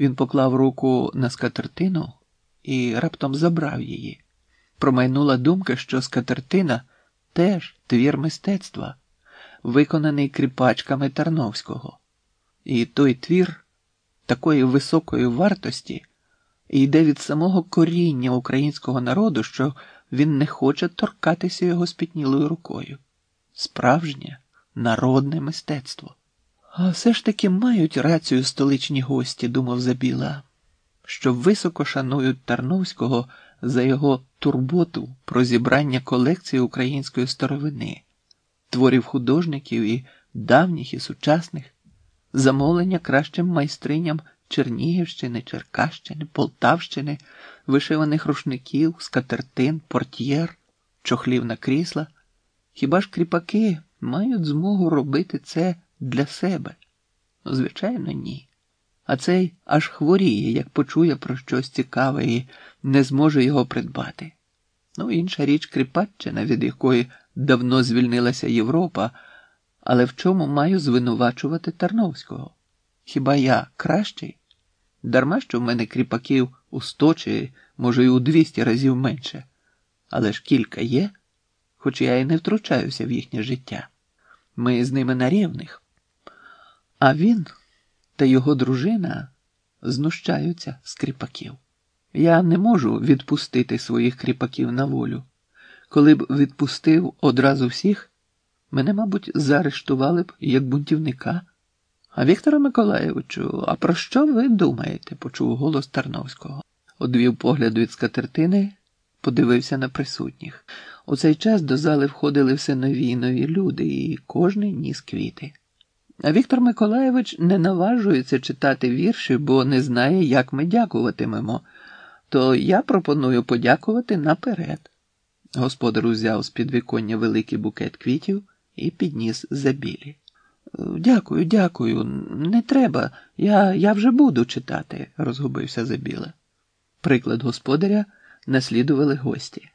Він поклав руку на скатертину і раптом забрав її. Промайнула думка, що скатертина теж твір мистецтва, виконаний кріпачками Тарновського. І той твір такої високої вартості йде від самого коріння українського народу, що він не хоче торкатися його спітнілою рукою. Справжнє народне мистецтво. А все ж таки мають рацію столичні гості, думав Забіла, що високо шанують Тарновського за його турботу про зібрання колекції української старовини, творів художників і давніх, і сучасних, замовлення кращим майстриням Чернігівщини, Черкащини, Полтавщини, вишиваних рушників, скатертин, портьєр, чохлів на крісла. Хіба ж кріпаки мають змогу робити це для себе? Звичайно, ні. А цей аж хворіє, як почує про щось цікаве і не зможе його придбати. Ну, інша річ Кріпаччина, від якої давно звільнилася Європа, але в чому маю звинувачувати Тарновського? Хіба я кращий? Дарма що в мене кріпаків у сто чи, може, й у двісті разів менше, але ж кілька є, хоч я і не втручаюся в їхнє життя. Ми з ними на рівних. А він та його дружина знущаються з кріпаків. Я не можу відпустити своїх кріпаків на волю. Коли б відпустив одразу всіх, мене, мабуть, заарештували б як бунтівника. А Віктора Миколаєвичу, а про що ви думаєте? почув голос Тарновського. Одвів погляд від скатертини, подивився на присутніх. У цей час до зали входили все нові і нові люди, і кожний ніс квіти. А Віктор Миколаєвич не наважується читати вірші, бо не знає, як ми дякуватимемо. То я пропоную подякувати наперед. Господар узяв з підвіконня великий букет квітів і підніс забілі. Дякую, дякую, не треба. Я я вже буду читати, розгубився Забіла. Приклад господаря наслідували гості.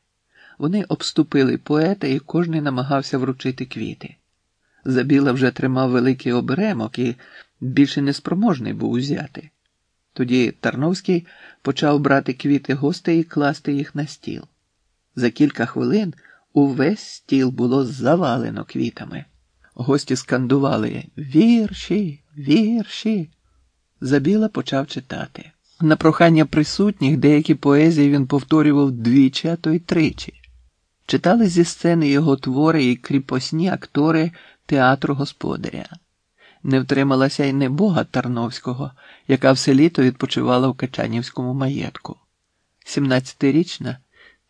Вони обступили поета, і кожний намагався вручити квіти. Забіла вже тримав великий оберемок і більше неспроможний був узяти. Тоді Тарновський почав брати квіти гостей і класти їх на стіл. За кілька хвилин увесь стіл було завалено квітами. Гості скандували вірші, вірші. Забіла почав читати. На прохання присутніх деякі поезії він повторював двічі, а то й тричі. Читали зі сцени його твори і кріпосні актори театру господаря. Не втрималася й небога Тарновського, яка все літо відпочивала в Качанівському маєтку. Сімнадцятирічна,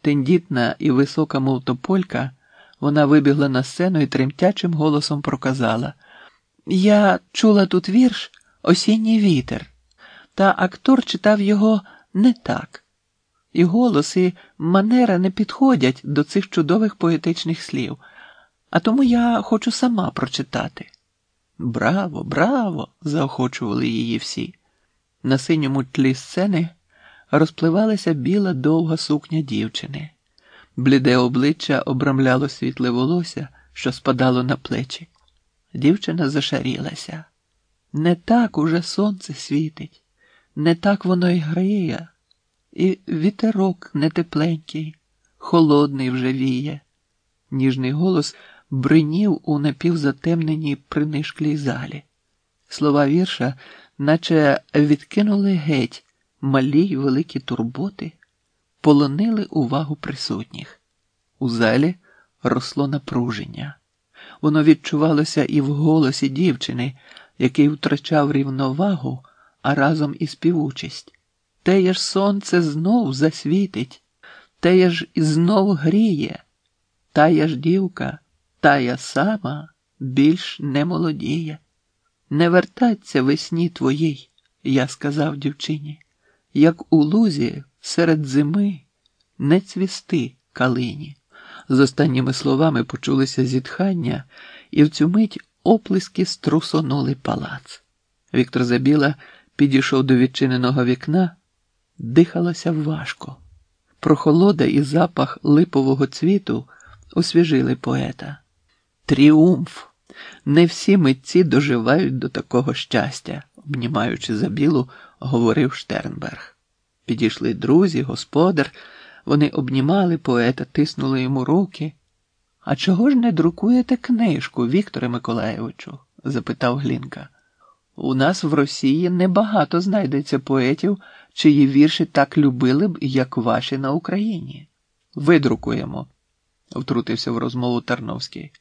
тендітна і висока, мов тополька, вона вибігла на сцену і тремтячим голосом проказала Я чула тут вірш Осінній вітер, та актор читав його не так. І голос, і манера не підходять до цих чудових поетичних слів, а тому я хочу сама прочитати. Браво, браво! заохочували її всі. На синьому тлі сцени розпливалася біла довга сукня дівчини. Бліде обличчя обрамляло світле волосся, що спадало на плечі. Дівчина зашарілася. Не так уже сонце світить, не так воно й гріє, і вітерок не тепленький, холодний вже віє. Ніжний голос бринів у напівзатемненій принишклій залі. Слова вірша, наче відкинули геть малі й великі турботи полонили увагу присутніх. У залі росло напруження. Воно відчувалося і в голосі дівчини, який втрачав рівновагу, а разом і співучість. Теє ж сонце знов засвітить, теє ж і знов гріє, тая ж дівка, тая сама більш не молодіє. Не вертаться весні твоїй, я сказав дівчині, як у лузі серед зими не цвісти калині. З останніми словами почулися зітхання, і в цю мить оплески струсонули палац. Віктор Забіла підійшов до відчиненого вікна, дихалося важко. Прохолода і запах липового цвіту освіжили поета. Тріумф! Не всі митці доживають до такого щастя, обнімаючи забілу, говорив Штернберг. Підійшли друзі, господар, вони обнімали поета, тиснули йому руки. А чого ж не друкуєте книжку, Вікторе Миколаєвичу? запитав Глінка. У нас в Росії небагато знайдеться поетів, чиї вірші так любили б, як ваші на Україні. Видрукуємо, втрутився в розмову Тарновський.